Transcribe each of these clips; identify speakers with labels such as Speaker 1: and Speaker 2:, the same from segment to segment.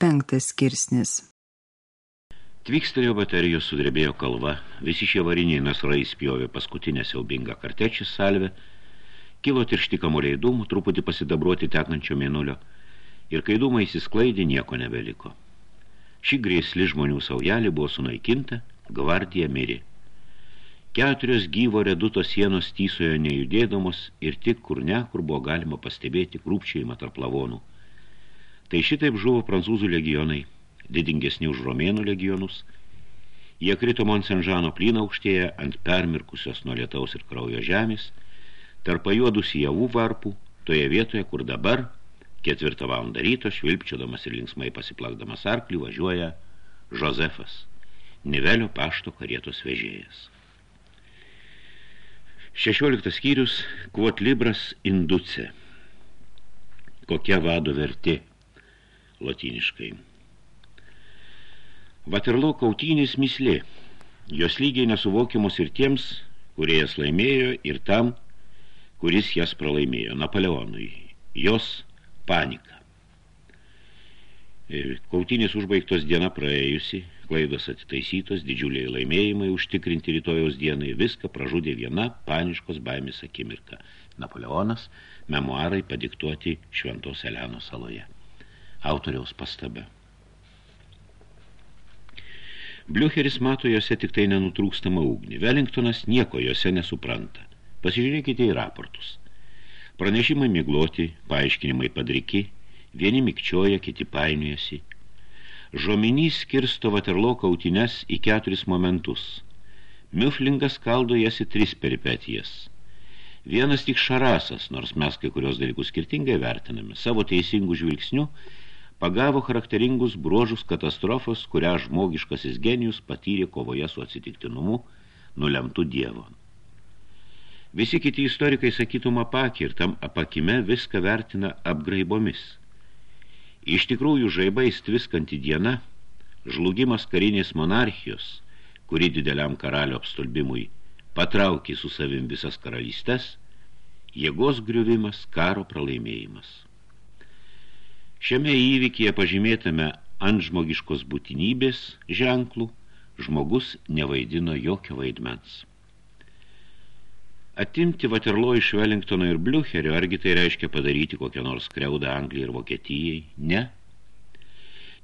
Speaker 1: Penktas skirsnis.
Speaker 2: Tvykstelėjo baterijos, sudrebėjo kalva, visi šie variniai nasrai spjovė paskutinę siaubingą kartečių salvę, kilo tiršti kamuoliai dūmų, truputį pasidabruoti tekančio mėnulio, ir kai dūmai įsisklaidė, nieko nebeliko. Ši grėsli žmonių saujelė buvo sunaikinta, gvardija mirė. Keturios gyvo reduto sienos tysojo nejudėdamos ir tik kur ne, kur buvo galima pastebėti krūpčiojimą tarp lavonų. Tai šitaip žuvo prancūzų legionai, didingesni už romėnų legionus. Jie krito Monsenžano plyną aukštėje ant permirkusios nuo lietaus ir kraujo žemės, tarp pajuodus javų varpų, toje vietoje, kur dabar, ketvirtą valandą ryto, švilpčiodamas ir linksmai pasiplakdamas arklį, važiuoja Josefas, Nivelio pašto karietos vežėjas. 16 skyrius Quot Libras Induce. Kokia vado vertė? Latiniškai. Vaterlo kautynės mislė, jos lygiai nesuvokiamos ir tiems, kurie jas laimėjo, ir tam, kuris jas pralaimėjo, Napoleonui. Jos panika. Kautynės užbaigtos diena praėjusi, klaidos atitaisytos, didžiuliai laimėjimai užtikrinti rytojaus dienai, viską pražudė viena paniškos baimės akimirka. Napoleonas, memoarai padiktuoti Šventos Eleno saloje autoriaus pastaba. Bliucheris mato jose tik tai nenutrūkstamą ugnį. Wellingtonas nieko jose nesupranta. Pasižiūrėkite į raportus. Pranešimai migloti, paaiškinimai padriki, vieni mikčioja, kiti painiojasi. Žominys skirsto Vaterlo kautines į keturis momentus. Miuflingas kaldo jas į tris peripetijas. Vienas tik šarasas, nors mes kai kurios dalykus skirtingai vertiname, savo teisingų žvilgsnių pagavo charakteringus bruožus katastrofos, kurią žmogiškasis genijus patyrė kovoje su atsitiktinumu, nulemtų dievo. Visi kiti istorikai sakytum apakį ir tam apakime viską vertina apgraibomis. Iš tikrųjų žaibais tviskanti diena, žlugimas karinės monarchijos, kuri dideliam karalio apstulbimui patraukė su savim visas karalystes, jėgos griuvimas, karo pralaimėjimas. Šiame įvykyje pažymėtame ant žmogiškos būtinybės ženklų žmogus nevaidino jokio vaidmens. Atimti Vaterlo iš Wellingtono ir Bliucherio, argi tai reiškia padaryti kokią nors kreudą Anglijai ir Vokietijai? Ne.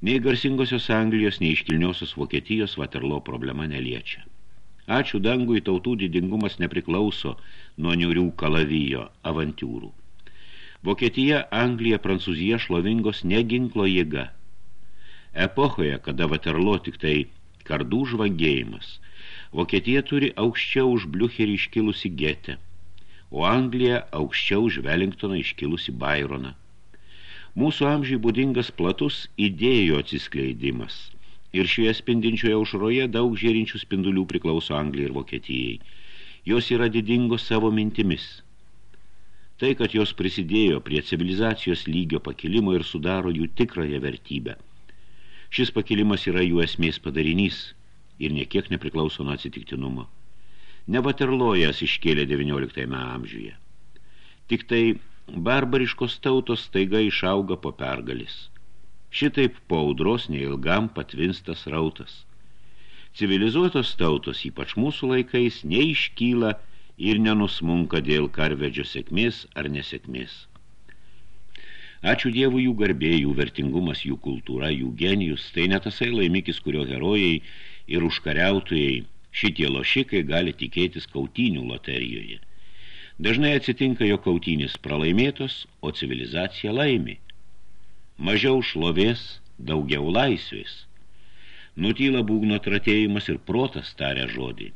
Speaker 2: Nei garsingosios Anglijos, nei iškilniosios Vokietijos Vaterlo problema neliečia. Ačiū dangui, tautų didingumas nepriklauso nuo niurių kalavijo avantūrų. Vokietija, Anglija, Prancūzija šlovingos ne ginklo jėga. Epochoje, kada Vaterlo tik tai kardų žvangėjimas, Vokietija turi aukščiau už Bliucherį iškilusi getę, o Anglija aukščiau už Wellingtoną iškilusi Byroną. Mūsų amžiai būdingas platus idėjų atsiskleidimas, ir šioje spindinčioje aušroje daug žėrinčių spindulių priklauso Anglijai ir Vokietijai. Jos yra didingos savo mintimis – Tai, kad jos prisidėjo prie civilizacijos lygio pakilimo ir sudaro jų tikrąją vertybę. Šis pakilimas yra jų esmės padarinys ir niekiek nepriklauso nuo atsitiktinumo. Ne Vaterlojas iškėlė XIX amžiuje. Tik tai barbariškos tautos staiga išauga po pergalis. Šitaip po audros neilgam patvinstas rautas. Civilizuotos tautos, ypač mūsų laikais, neiškyla ir nenusmunka dėl karvedžio sėkmės ar nesėkmės. Ačiū Dievui jų garbė, jų vertingumas, jų kultūra, jų genijus, tai netasai laimikis, kurio herojai ir užkariautojai šitie lošikai gali tikėtis kautynių loterijoje. Dažnai atsitinka jo kautynis pralaimėtos, o civilizacija laimi. Mažiau šlovės, daugiau laisvės. Nutyla būgno tratėjimas ir protas taria žodį.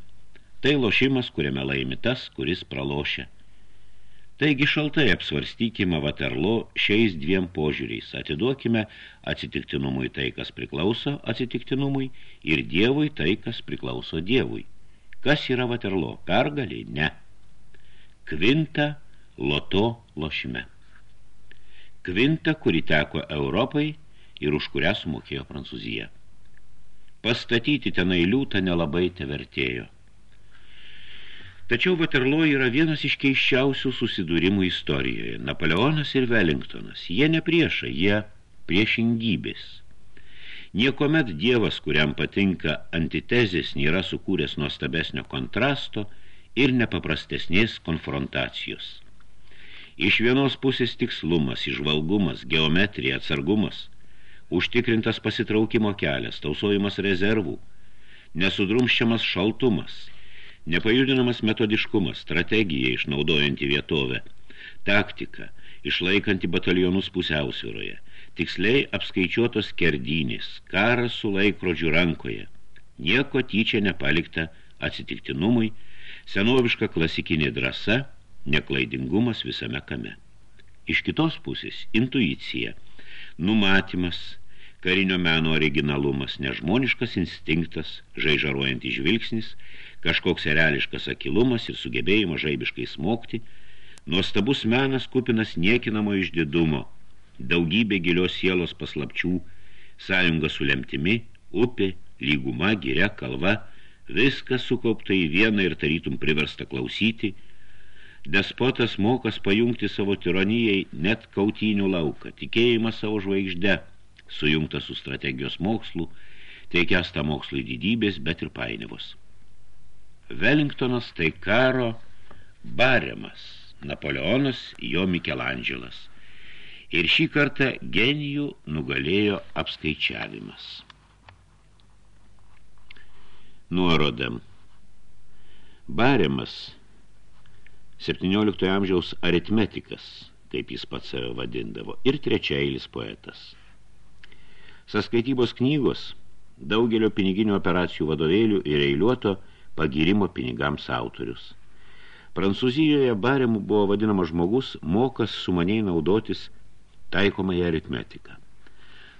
Speaker 2: Tai lošimas, kuriame laimi tas, kuris pralošia. Taigi šaltai apsvarstykime Vaterlo šiais dviem požiūriais. Atiduokime atsitiktinumui tai, kas priklauso atsitiktinumui, ir Dievui tai, kas priklauso Dievui. Kas yra Vaterlo? Pergaliai? Ne. Kvinta loto lošime. Kvinta, kuri teko Europai ir už kurią sumokėjo Prancūzija. Pastatyti tenai liūtą nelabai te vertėjo. Tačiau Vaterlo yra vienas iš keiščiausių susidūrimų istorijoje. Napoleonas ir Wellingtonas. Jie ne priešai, jie priešingybės. Niekomet dievas, kuriam patinka antitezės, nėra sukūręs nuostabesnio kontrasto ir nepaprastesnės konfrontacijos. Iš vienos pusės tikslumas, išvalgumas, geometrija, atsargumas, užtikrintas pasitraukimo kelias, tausojimas rezervų, nesudrumščiamas šaltumas, nepajudinamas metodiškumas, strategija išnaudojanti vietovę, taktika, išlaikanti batalionus pusiausvyroje – tiksliai apskaičiuotos kerdynės, karas su laikrodžiu rankoje, nieko tyčia nepalikta atsitiktinumui, senoviška klasikinė drąsa, neklaidingumas visame kame. Iš kitos pusės – intuicija, numatymas, karinio meno originalumas, nežmoniškas instinktas, žaižaruojantis žvilgsnis, kažkoks reališkas akilumas ir sugebėjimas žaibiškai smokti, nuostabus menas kupinas niekinamo išdidumo – daugybė gilios sielos paslapčių, sąjunga su lemtimi, upė, lyguma, giria, kalva, viskas sukaupta į vieną ir tarytum priversta klausyti. Despotas mokas pajungti savo tironijai net kautynių lauką, tikėjimą savo žvaigžde, sujungta su strategijos mokslu, teikias tą mokslui didybės, bet ir painiavos. Wellingtonas tai karo baremas, Napoleonas jo Mikelandželas ir šį kartą genijų nugalėjo apskaičiavimas. Nuorodam. Baremas, 17 amžiaus aritmetikas, kaip jis pats save vadindavo, ir trečiailis poetas. Saskaitybos knygos, daugelio piniginių operacijų vadovėlių ir eiliuoto pagirimo pinigams autorius. Prancūzijoje baremų buvo vadinamas žmogus, mokas sumaniai naudotis – taikomąją aritmetiką.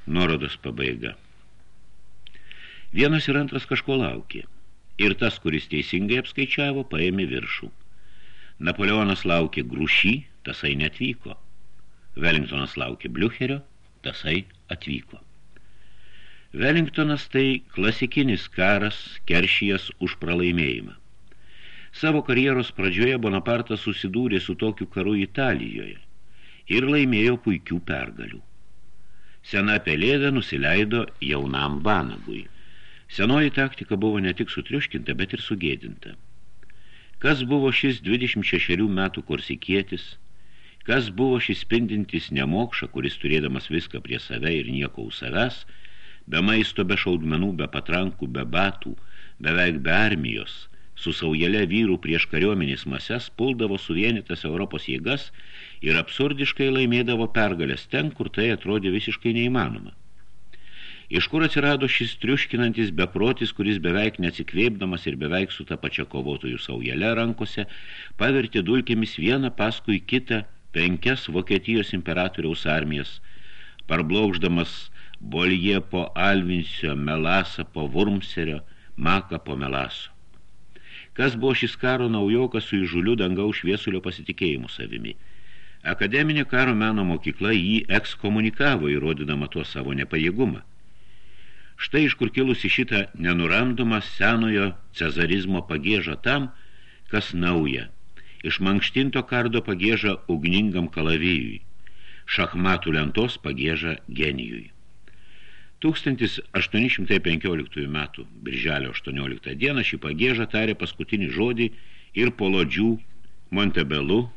Speaker 2: Nuorodos pabaiga. Vienas ir antras kažko laukė. Ir tas, kuris teisingai apskaičiavo, paėmė viršų. Napoleonas laukė grūšį, tasai netvyko. Wellingtonas laukė Bliucherio, tasai atvyko. Wellingtonas tai klasikinis karas, keršijas už pralaimėjimą. Savo karjeros pradžioje Bonapartas susidūrė su tokiu karu Italijoje – ir laimėjo puikių pergalių. Sena pelėda nusileido jaunam vanagui. Senoji taktika buvo ne tik sutriuškinta, bet ir sugėdinta. Kas buvo šis 26 metų korsikietis, kas buvo šis spindintis nemokša, kuris turėdamas viską prie save ir nieko už savęs, be maisto, be šaudmenų, be patrankų, be batų, beveik be armijos, su saujelė vyrų prieš kariuomenės mases puldavo suvienytas Europos jėgas ir absurdiškai laimėdavo pergalės ten, kur tai atrodė visiškai neįmanoma. Iš kur atsirado šis triuškinantis beprotis, kuris beveik neatsikvėpdamas ir beveik su ta pačia kovotojų saujelė rankose, pavertė dulkėmis vieną paskui kitą penkias Vokietijos imperatoriaus armijas, parblauždamas Bolie po Alvinsio, Melasą po Vurmserio, Maką po Melaso. Kas buvo šis karo naujokas su įžuliu dangaus šviesulio pasitikėjimu savimi? Akademinė karo meno mokykla jį ekskomunikavo, įrodydama tuo savo nepajėgumą. Štai iš kur kilusi šitą nenurandomą senojo cezarizmo pagėžą tam, kas nauja. Iš mankštinto kardo pagėžą ugningam kalavijui. Šachmatų lentos pagėžą genijui. 1815 metų birželio 18 dieną šį pagėžą tarė paskutinį žodį ir polodžių Montebelu,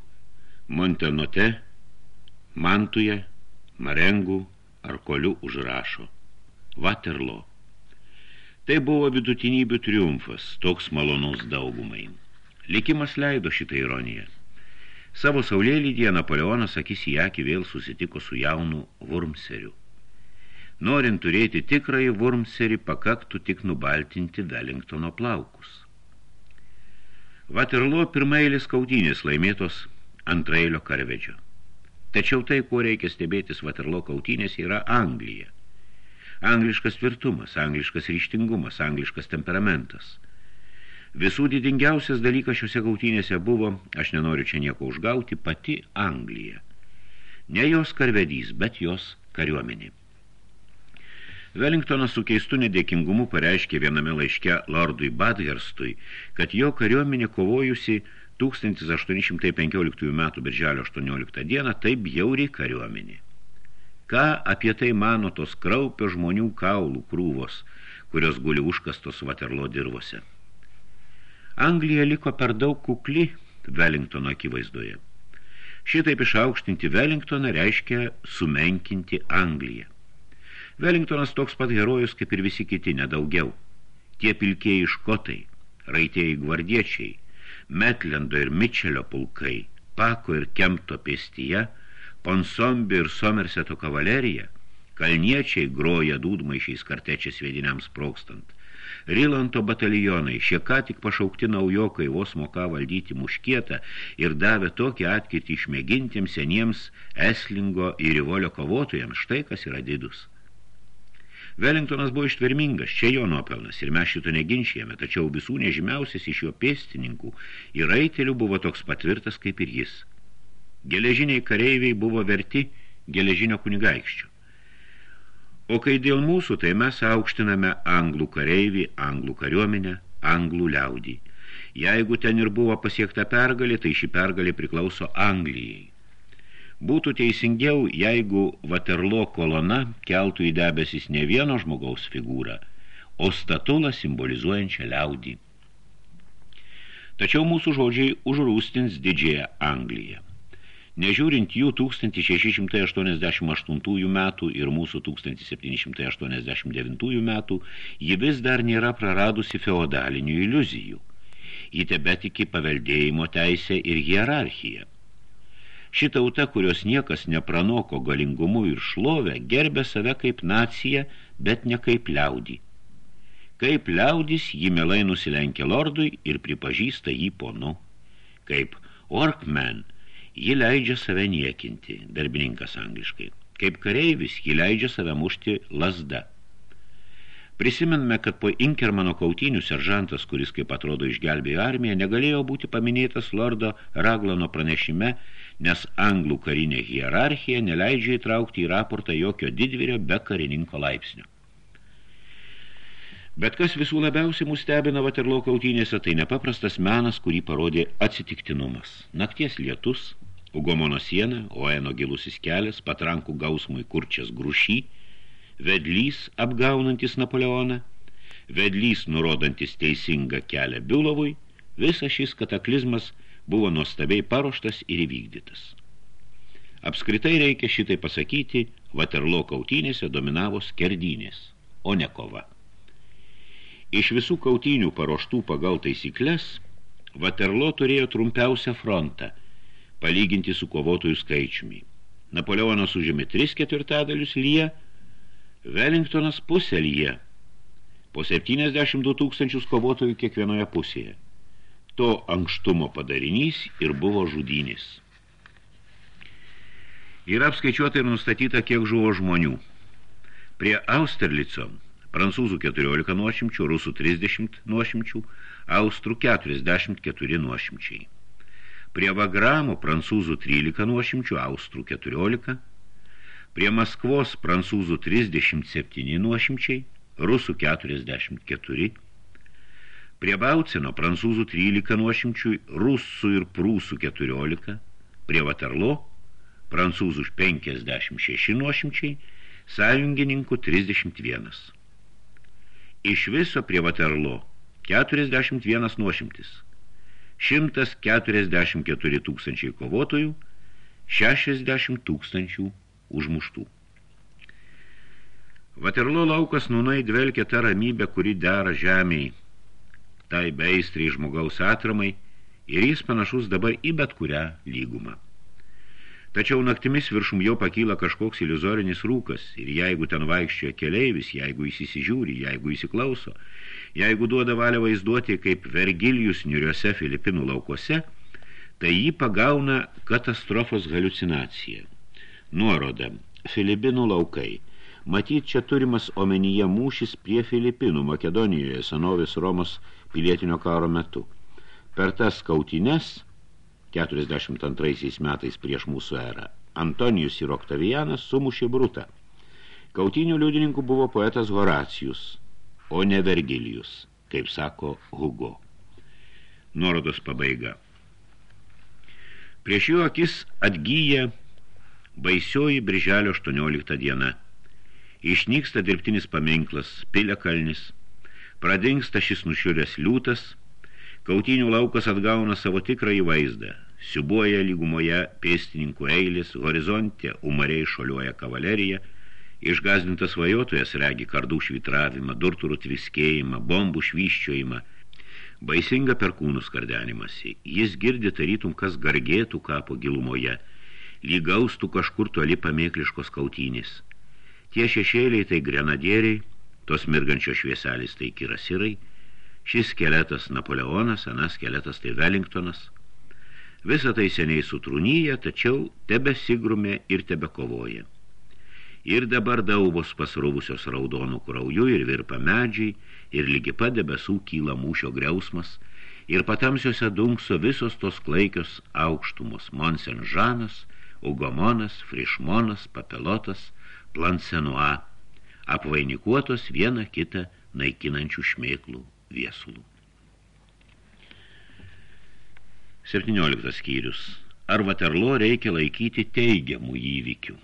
Speaker 2: Montenote, Mantuje, Marengų ar Koliu užrašo. Waterloo. Tai buvo vidutinybių triumfas, toks malonus daugumai. Likimas leido šitą ironiją. Savo saulėlydyje Napoleonas akis į akį vėl susitiko su jaunu Vurmseriu. Norint turėti tikrąjį Vurmserį, pakaktų tik nubaltinti Wellingtono plaukus. Vaterlo pirmailis kautynės laimėtos antrailio karvedžio. Tačiau tai, kuo reikia stebėtis Vaterlo kautynės, yra Anglija. Angliškas tvirtumas, angliškas ryštingumas, angliškas temperamentas. Visų didingiausias dalykas šiuose kautynėse buvo, aš nenoriu čia nieko užgauti, pati Anglija. Ne jos karvedys, bet jos kariuomenė. Wellingtonas su keistu nedėkingumu pareiškė viename laiške Lordui Badherstui, kad jo kariuomenė kovojusi 1815 metų birželio 18 dieną taip bjauriai kariuomenė. Ką apie tai mano tos kraupio žmonių kaulų krūvos, kurios guli užkastos Vaterlo dirvose? Anglija liko per daug kukli Wellingtono akivaizdoje. Šitaip išaukštinti Wellingtoną reiškia sumenkinti Angliją. Wellingtonas toks pat herojus kaip ir visi kiti, nedaugiau. Tie pilkėjai škotai, raitėjai gvardiečiai, Metlendo ir Mičelio pulkai, Pako ir Kemto pėstyje, Ponsombi ir Somerseto kavalerija, kalniečiai groja dūdmaišiais kartečiais vėdiniams sprokstant, Rilanto batalionai, šie ką tik pašaukti naujokai vos moka valdyti muškietą ir davė tokį atkirtį išmėgintiems seniems Eslingo ir Rivolio kovotojams, štai kas yra didus. Wellingtonas buvo ištvermingas, čia jo nuopelnas ir mes šito neginčijame, tačiau visų nežymiausias iš jo pėstininkų ir raitelių buvo toks patvirtas kaip ir jis. Geležiniai kareiviai buvo verti geležinio kunigaikščio. O kai dėl mūsų, tai mes aukštiname anglų kareivį, anglų kariuomenę, anglų liaudį. Jeigu ten ir buvo pasiekta pergalė, tai ši pergalė priklauso Anglijai. Būtų teisingiau, jeigu Vaterlo kolona keltų į debesis ne vieno žmogaus figūrą, o statulą simbolizuojančią liaudį. Tačiau mūsų žodžiai užrūstins didžiąją Angliją. Nežiūrint jų 1688 metų ir mūsų 1789 metų, ji vis dar nėra praradusi feodalinių iliuzijų. Ji tebetiki paveldėjimo teisę ir hierarchiją. Ši tauta, kurios niekas nepranoko galingumu ir šlovę, gerbė save kaip nacija, bet ne kaip liaudį. Kaip liaudis, ji melai nusilenkia lordui ir pripažįsta jį ponu. Kaip Orkman – ji leidžia save niekinti, darbininkas angliškai. Kaip kareivis, ji leidžia save mušti lasda. Prisimename, kad po Inkermano kautinių seržantas, kuris, kaip atrodo, išgelbėjo armiją, negalėjo būti paminėtas lordo Raglano pranešime, nes anglų karinė hierarchija neleidžia įtraukti į raportą jokio didvyrio be karininko laipsnio. Bet kas visų labiausiai mus stebina Vaterlo kautynėse, tai nepaprastas menas, kurį parodė atsitiktinumas. Nakties lietus, Ugomono siena, Oeno gilusis kelias, patrankų gausmui kurčias grušy, vedlys apgaunantis Napoleoną, vedlys nurodantis teisingą kelią Biulovui, visas šis kataklizmas buvo nuostabiai paruoštas ir įvykdytas. Apskritai reikia šitai pasakyti, Vaterlo kautynėse dominavo skerdynės, o ne kova. Iš visų kautynių paruoštų pagal taisyklės, Vaterlo turėjo trumpiausią frontą, palyginti su kovotojų skaičiumi. Napoleonas užėmė 3 ketvirtadalius lyje, Wellingtonas pusę lyje, po 72 tūkstančius kovotojų kiekvienoje pusėje. To ankštumo padarinys ir buvo žudynės. Yra apskaičiuota ir nustatyta, kiek žuvo žmonių. Prie Austerlico prancūzų 14 nuošimčių, rusų 30 nuošimčių, austrų 44 nuošimčiai. Prie Vagramo prancūzų 13 nuošimčių, austrų 14, prie Maskvos prancūzų 37 nuošimčiai, rusų 44, prie Baucino prancūzų 13 nuošimčių, rusų ir prūsų 14, prie Vaterlo prancūzų 56 nuošimčiai, sąjungininkų 31. Iš viso prie Vaterlo 41 nuošimtis, 144 tūkstančiai kovotojų, 60 tūkstančių užmuštų. Vaterlo laukas nunai dvelkia tą ramybę, kuri dera žemiai, tai beistriai žmogaus atramai ir jis panašus dabar į bet kurią lygumą. Tačiau naktimis viršum jau pakyla kažkoks iliuzorinis rūkas ir jeigu ten vaikščioja keleivis, jeigu jis įsižiūri, jeigu įsiklauso, jeigu duoda valią vaizduoti kaip Vergilijus niuriuose Filipinų laukuose, tai jį pagauna katastrofos halucinacija. Nuoroda. Filipinų laukai. Matyt, čia turimas omenyje mūšis prie Filipinų Makedonijoje senovės Romos pilietinio karo metu. Per tas kautines 42 metais prieš mūsų erą. Antonijus ir Oktavianas sumušė Brutą. Kautinių liudininkų buvo poetas Horacijus, o ne Vergilijus, kaip sako Hugo. Nuorodos pabaiga. Prieš jų akis atgyja Baisioji birželio 18 diena. Išnyksta dirbtinis paminklas, piliakalnis. Pradingsta šis nušiuręs liūtas. Kautinių laukas atgauna savo tikrąjį vaizdą. Siubuoja lygumoje pėstininkų eilės, horizonte umariai šoliuoja kavalerija, išgazdintas vajotojas regi kardų švitravimą, durturų tviskėjimą, bombų švyščiojimą, baisinga perkūnų skardenimasi. Jis girdi tarytum, kas gargėtų kapo gilumoje, lygaustų kažkur toli pamėkliškos kautynės. Tie šešėliai tai grenadieriai, tos mirgančios švieselis tai kirasirai, šis skeletas Napoleonas, anas skeletas tai Wellingtonas – Visa tai seniai sutrūnyja, tačiau tebesigrumė ir tebekovoja. Ir dabar daubos pasrūvusios raudonų krauju ir virpa medžiai, ir lygi pat debesų kyla mūšio greusmas, ir patamsiuose dunkso visos tos klaikios aukštumos Monsenžanas, Ugomonas, Frišmonas, Papelotas, Plansenua, apvainikuotos vieną kitą naikinančių šmėklų viesulų. 17 skyrius. Ar Vaterlo reikia laikyti teigiamų įvykių?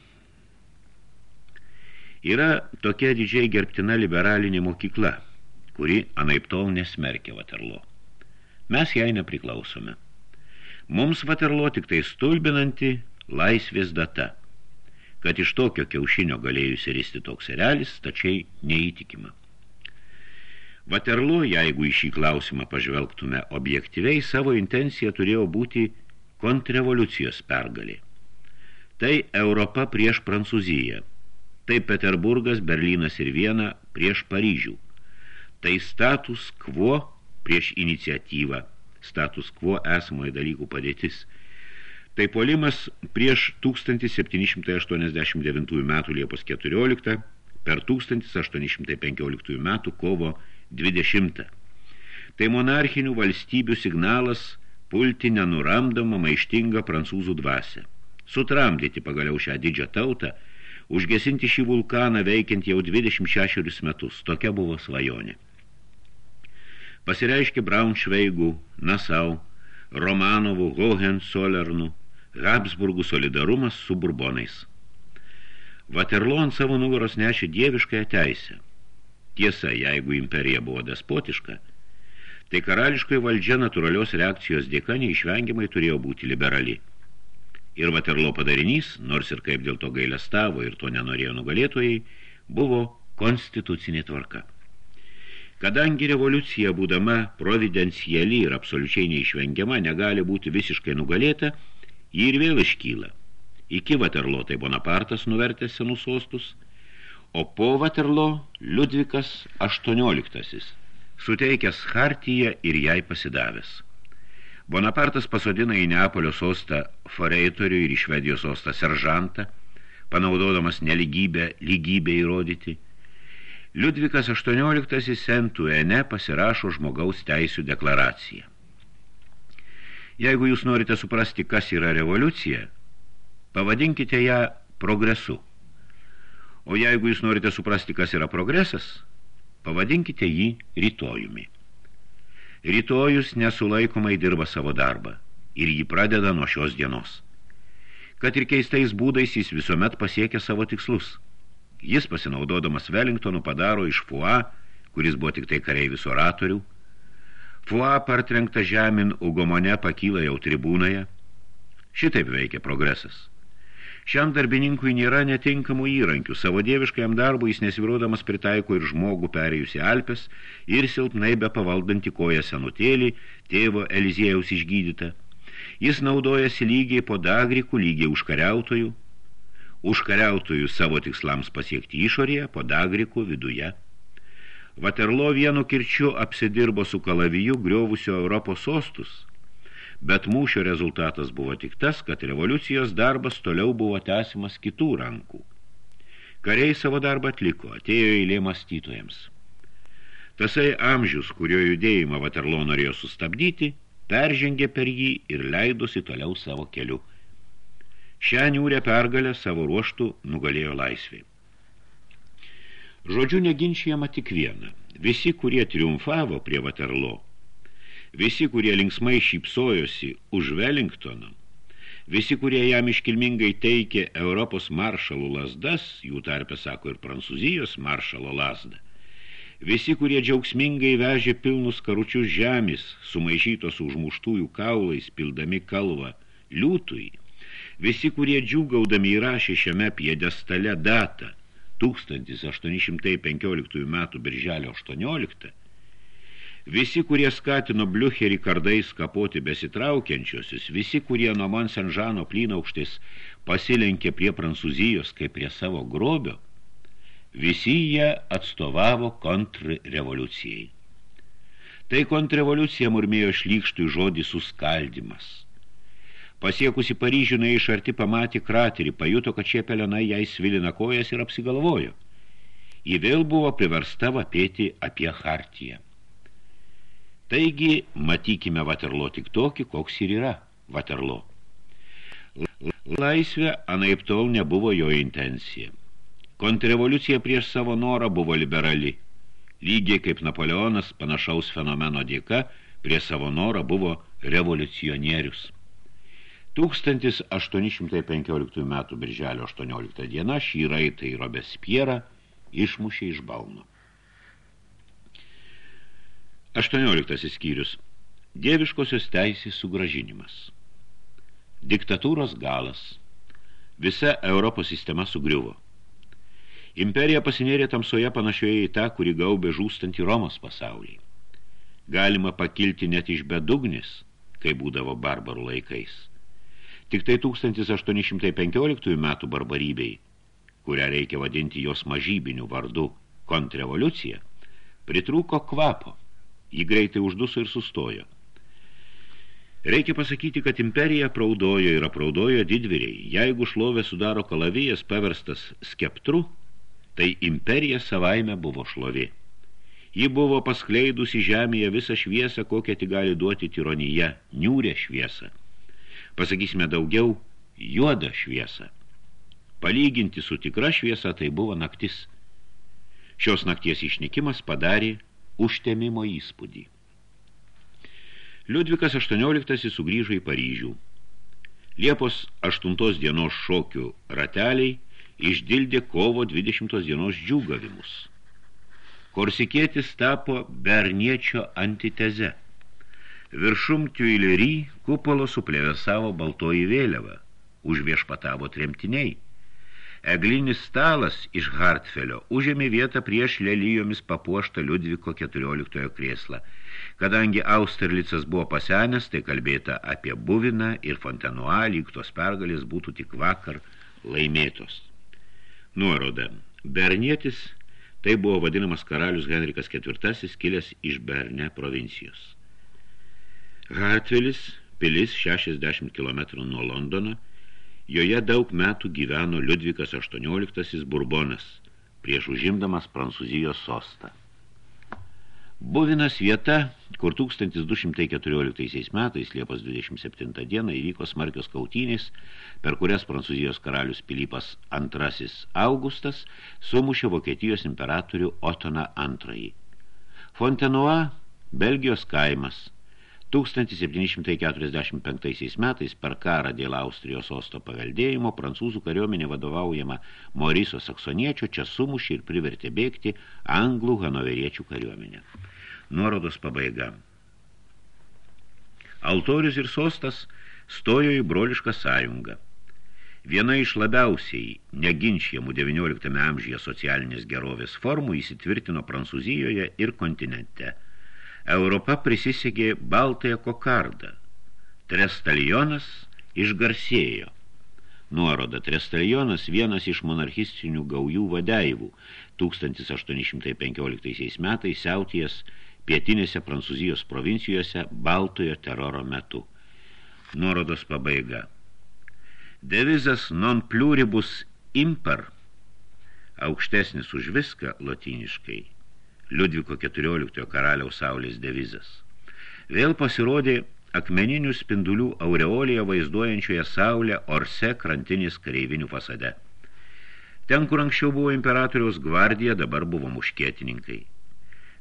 Speaker 2: Yra tokia didžiai gerbtina liberalinė mokykla, kuri anaip tol nesmerkia Vaterlo. Mes jai nepriklausome. Mums Vaterlo tik tai stulbinanti laisvės data, kad iš tokio kiaušinio galėjusi risti toks erelis, tačiai neįtikima. Vaterlo, jeigu į šį klausimą pažvelgtume objektyviai, savo intencija turėjo būti kontrrevoliucijos pergalė. Tai Europa prieš Prancūziją. Tai Peterburgas, Berlynas ir Viena prieš Paryžių. Tai status quo prieš iniciatyvą. Status quo esamoje dalykų padėtis. Tai polimas prieš 1789 metų Liepos 14 per 1815 metų kovo 20. Tai monarchinių valstybių signalas pulti nenuramdomą maištingą prancūzų dvasę. Sutramdyti pagaliau šią didžią tautą, užgesinti šį vulkaną veikiant jau 26 metus. Tokia buvo svajonė. Pasireiškė Braunšveigų, Nasau, Romanovų, Hohenzollernų, Habsburgų solidarumas su burbonais. Vaterlo ant savo nugaros nešė dieviškąją teisę – Tiesa, jeigu imperija buvo despotiška, tai karališkoji valdžia natūralios reakcijos dėka neišvengiamai turėjo būti liberali. Ir Vaterlo padarinys, nors ir kaip dėl to gailestavo ir to nenorėjo nugalėtojai, buvo konstitucinė tvarka. Kadangi revoliucija, būdama providenciali ir absoliučiai neišvengiama, negali būti visiškai nugalėta, ji ir vėl iškyla. Iki Vaterlo tai Bonapartas nuvertė senus sostus – o po Vaterlo Liudvikas XVIII, suteikęs Hartiją ir jai pasidavęs. Bonapartas pasodina į Neapolio sostą foreitorių ir į Švedijos sostą seržantą, panaudodamas neligybę lygybę įrodyti. Liudvikas XVIII Sentuene pasirašo žmogaus teisų deklaraciją. Jeigu jūs norite suprasti, kas yra revoliucija, pavadinkite ją progresu. O jeigu jūs norite suprasti, kas yra progresas, pavadinkite jį rytojumi. Rytojus nesulaikomai dirba savo darbą ir jį pradeda nuo šios dienos. Kad ir keistais būdais jis visuomet pasiekia savo tikslus. Jis pasinaudodamas Wellingtonu padaro iš Fua, kuris buvo tik tai kareivis oratorių. Fua partrenkta žemin Ugomone pakyla jau tribūnoje. Šitaip veikia progresas. Šiam darbininkui nėra netinkamų įrankių. Savo dieviškajam darbui jis nesvirodamas pritaiko ir žmogų perėjusi Alpes ir silpnai be pavaldantį koją senutėlį, tėvo Eliziejaus išgydytą. Jis naudojasi lygiai po dagrikų, lygiai užkariautojų. Užkariautojų savo tikslams pasiekti išorėje, po dagrikų viduje. Vaterlo vienu kirčiu apsidirbo su kalaviju griovusio Europos sostus – bet mūšio rezultatas buvo tik tas, kad revoliucijos darbas toliau buvo tęsimas kitų rankų. Kariai savo darbą atliko, atėjo eilė mąstytojams. Tasai amžius, kurio judėjimą Vaterlo norėjo sustabdyti, peržengė per jį ir leidosi toliau savo keliu. Šią niūrę pergalę savo ruoštų nugalėjo laisvė. Žodžiu neginčiama tik viena. Visi, kurie triumfavo prie Vaterlo, Visi, kurie linksmai šypsojosi už Wellingtoną, Visi, kurie jam iškilmingai teikė Europos maršalų lasdas, jų tarpe sako ir Prancūzijos maršalo lasdą, visi, kurie džiaugsmingai vežė pilnus karučius žemės, sumaišytos užmuštųjų kaulais, pildami kalvą liūtui, visi, kurie džiūgaudami įrašė šiame piedestale datą 1815 metų birželio 18, Visi, kurie skatino Bliucherį kardais kapoti besitraukiančiosius, visi, kurie nuo Monsenžano plynaukštis pasilenkė prie Prancūzijos kaip prie savo grobio, visi jie atstovavo kontrrevoliucijai. Tai kontrrevoliucija murmėjo šlykštui žodį suskaldimas. Pasiekusi Paryžių, iš arti pamatė kraterį, pajuto, kad šie pelenai jai svilina kojas ir apsigalvojo. Ji vėl buvo priversta vapėti apie Hartiją. Taigi, matykime Vaterlo tik tokį, koks ir yra Vaterlo. Laisvė anaip tol nebuvo jo intencija. Kontrrevoliucija prieš savo norą buvo liberali. Lygiai kaip Napoleonas panašaus fenomeno dėka prie savo norą buvo revoliucionierius. 1815 metų birželio 18 diena šį raitą į Robespierą išmušė iš balno. 18 skyrius. Dieviškosios teisės sugražinimas. Diktatūros galas. Visa Europos sistema sugriuvo. Imperija pasinėrė tamsoje panašioje į tą, kuri gaubė žūstantį Romos pasaulį. Galima pakilti net iš bedugnis, kai būdavo barbarų laikais. Tik tai 1815 metų barbarybei, kurią reikia vadinti jos mažybinių vardų kontrrevoliucija, pritrūko kvapo – Ji greitai užduso ir sustojo. Reikia pasakyti, kad imperija praudojo ir apraudojo didviriai. Jeigu šlovė sudaro kalavijas paverstas skeptru, tai imperija savaime buvo šlovė. Ji buvo paskleidusi žemėje visą šviesą, kokią tik gali duoti tironija, niūrę šviesą. Pasakysime daugiau, juodą šviesą. Palyginti su tikra šviesa tai buvo naktis. Šios nakties išnikimas padarė užtemimo įspūdį. Liudvikas 18 sugrįžo į Paryžių. Liepos 8 dienos šokių rateliai išdildė kovo 20 dienos džiūgavimus. Korsikėtis tapo berniečio antiteze. Viršum tiuilery kupolo suplevėsavo baltoji vėliava, užviešpatavo tremtiniai – Eglinis stalas iš Hartfelio užėmė vietą prieš lelijomis papuoštą Liudviko 14 krėslą. Kadangi Austerlicas buvo pasenęs, tai kalbėta apie Buviną ir Fontenua, lyg tos pergalės būtų tik vakar laimėtos. Nuoroda. Bernietis tai buvo vadinamas karalius Henrikas IV, kilęs iš Berne provincijos. Hartfelis, pilis 60 km nuo Londono, Joje daug metų gyveno Liudvikas XVIII Burbonas, prieš užimdamas Prancūzijos sostą. Buvinas vieta, kur 1214 metais Liepos 27 dieną įvyko smarkios kautynės, per kurias Prancūzijos karalius Pilypas II Augustas sumušė Vokietijos imperatorių Otoną II. Fontenoa, Belgijos kaimas – 1745 metais per karą dėl Austrijos osto paveldėjimo prancūzų kariuomenė vadovaujama Moriso Saksoniečio čia sumušė ir privertė bėgti anglų hanoveriečių kariuomenę. Nuorodos pabaiga. Altorius ir sostas stojo į brolišką sąjungą. Viena iš labiausiai neginčiamų XIX amžyje socialinės gerovės formų įsitvirtino Prancūzijoje ir kontinente – Europa prisisegė baltąją kokardą. Trestalionas išgarsėjo. Nuoroda Trestalionas vienas iš monarchistinių gaujų vadeivų 1815 metais siautijas pietinėse Prancūzijos provincijose baltojo teroro metu. Nuorodos pabaiga. Devizas non pluribus imper, aukštesnis už viską latiniškai – Liudviko 14 karaliaus saulės devizas. Vėl pasirodė akmeninių spindulių aureolėje vaizduojančioje saulę Orse krantinis kareivinių fasade. Ten, kur anksčiau buvo imperatoriaus gvardija, dabar buvo muškietininkai.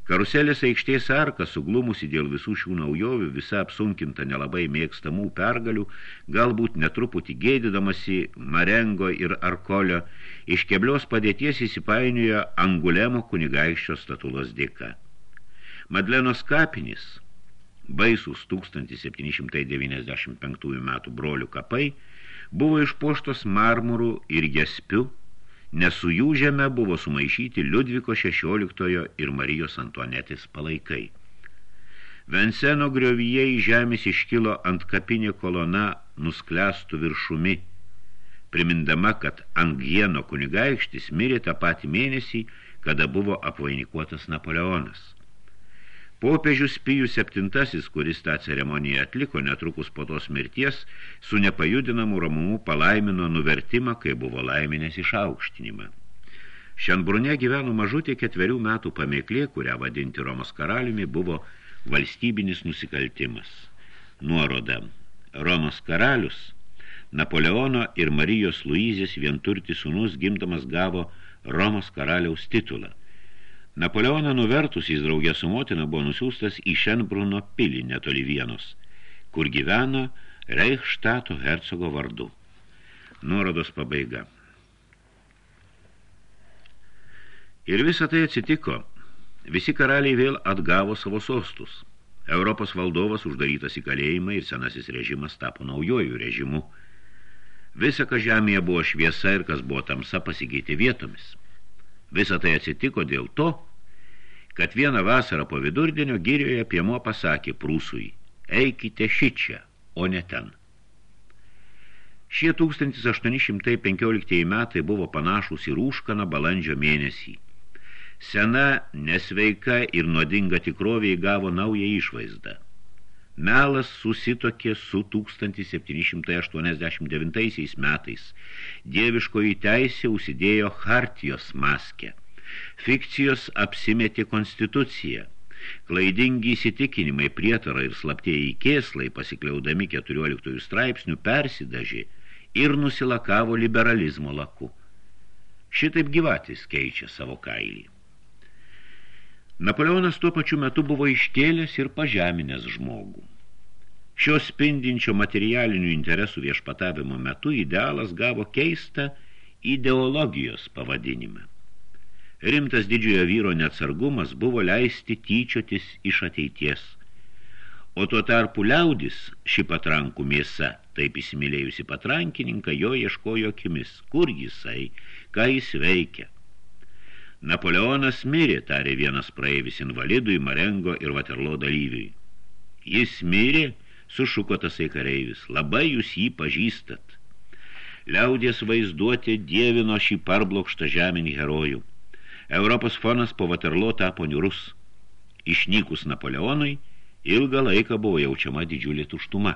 Speaker 2: Karuselės aikštės arka, suglumusi dėl visų šių naujovių, visa apsunkinta nelabai mėgstamų pergalių, galbūt netruputį gėdydamasi Marengo ir Arkolio, iš keblios padėties įsipainiojo Angulemo kunigaikščio statulos dėka. Madlenos kapinis, baisus 1795 metų brolių kapai, buvo išpoštos marmurų ir jaspių, nes su jų žeme buvo sumaišyti Liudviko XVI ir Marijos Antuanetės palaikai. Venseno griovyje į žemės iškilo ant kapinė kolona nusklestų viršumi, primindama, kad Angieno kunigaikštis mirė tą patį mėnesį, kada buvo apvainikuotas Napoleonas. Popiežius Pijus VII, kuris tą ceremoniją atliko netrukus po tos mirties, su nepajudinamu ramumu palaimino nuvertimą, kai buvo laiminės išaukštinimą. Šenbrune gyveno mažutė ketverių metų pamėklė, kurią vadinti Romos karaliumi, buvo valstybinis nusikaltimas. Nuoroda. Romos karalius, Napoleono ir Marijos Luizės vienturtis sūnus gimdamas gavo Romos karaliaus titulą. Napoleoną nuvertus jis draugė su motina buvo nusiųstas į Šenbruno pilį netoli vienos, kur gyveno Reichštato hercogo vardu. Nuorodos pabaiga. Ir visa tai atsitiko. Visi karaliai vėl atgavo savo sostus. Europos valdovas uždarytas į kalėjimą ir senasis režimas tapo naujojų režimu. Visa, kas žemėje buvo šviesa ir kas buvo tamsa, pasikeitė vietomis. Visa tai atsitiko dėl to, kad vieną vasarą po vidurdienio girioje piemo pasakė prūsui, eikite šičia, o ne ten. Šie 1815 metai buvo panašus į rūškaną balandžio mėnesį. Sena, nesveika ir nuodinga tikrovė įgavo naują išvaizdą. Melas susitokė su 1789 metais. Dieviškoji teisė užsidėjo Hartijos maskę – Fikcijos apsimetė konstituciją. Klaidingi įsitikinimai, prietara ir slaptieji kėslai, pasikliaudami 14 straipsnių, persidažė ir nusilakavo liberalizmo laku. Šitaip gyvatis keičia savo kailį. Napoleonas tuo pačiu metu buvo iškėlęs ir pažeminęs žmogų. Šio spindinčio materialinių interesų viešpatavimo metu idealas gavo keistą ideologijos pavadinimą. Rimtas didžiojo vyro neatsargumas buvo leisti tyčiotis iš ateities. O tuo tarpu liaudis ši patrankų mėsa, taip įsimylėjusi patrankininką, jo ieškojo akimis, kur jisai, ką jis veikia. Napoleonas mirė, tarė vienas praeivis invalidui, Marengo ir Vaterlo dalyviui. Jis mirė, sušuko tasai kareivis, labai jūs jį pažįstat. Liaudės vaizduotė dievino šį parblokštą žeminį herojų. Europos fonas po Vaterlo tapo niurus. Išnykus Napoleonui, ilgą laiką buvo jaučiama didžiulė tuštuma.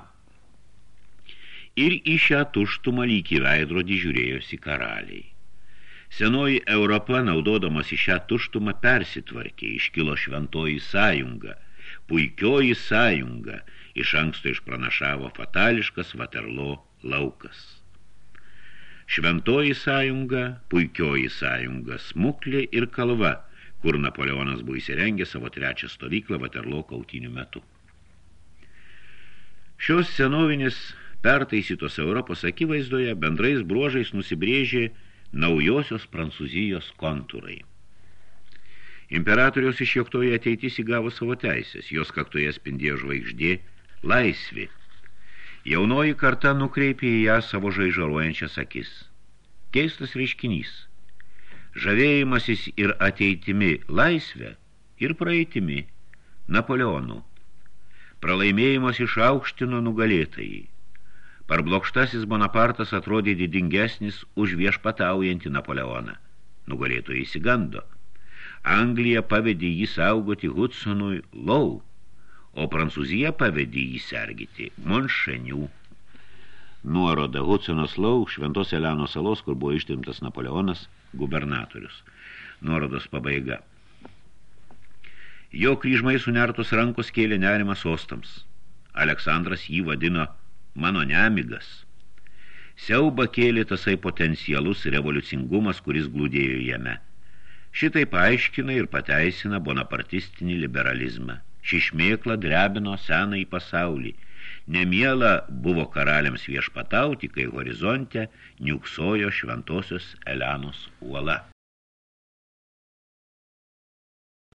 Speaker 2: Ir į šią tuštumą lyg į veidrodį žiūrėjosi karaliai. Senoji Europa, naudodamas į šią tuštumą, persitvarkė, iškilo šventoji sąjunga, puikioji sąjunga, iš anksto išpranašavo fatališkas Vaterlo laukas. Šventoji sąjunga, puikioji sąjunga, smuklė ir kalva, kur Napoleonas buvo įsirengę savo trečią stovyklą Vaterlo kautinių metu. Šios senovinės pertaisytos Europos akivaizdoje bendrais bruožais nusibrėžė naujosios Prancūzijos kontūrai. Imperatoriaus išjoktoje ateitis įgavo savo teisės, jos kaktoje spindėjo žvaigždė laisvė – Jaunoji karta nukreipė į ją savo žaižaruojančias akis. Keistas reiškinys. Žavėjimasis ir ateitimi laisvę ir praeitimi Napoleonu. Pralaimėjimas išaukštino nugalėtojai. Parblokštasis Bonapartas atrodė didingesnis už viešpataujantį Napoleoną. Nugalėtojai įsigando. Anglija pavedė jį saugoti Hudsonui Lau o Prancūzija pavedė jį sergyti Monšenių. Nuoroda Hudsonas Lau, Šventos Eleno salos, kur buvo ištimtas Napoleonas, gubernatorius. Nuorodos pabaiga. Jo kryžmai sunertos rankos kėlė nerimą sostams. Aleksandras jį vadino mano nemigas. Siauba kėlė tasai potencialus revoliucingumas, kuris glūdėjo jame. Šitai paaiškina ir pateisina bonapartistinį liberalizmą. Ši šmėkla drebino senąjį pasaulį. Nemiela buvo karaliams viešpatauti, kai horizonte niuksojo šventosios Elenos uola.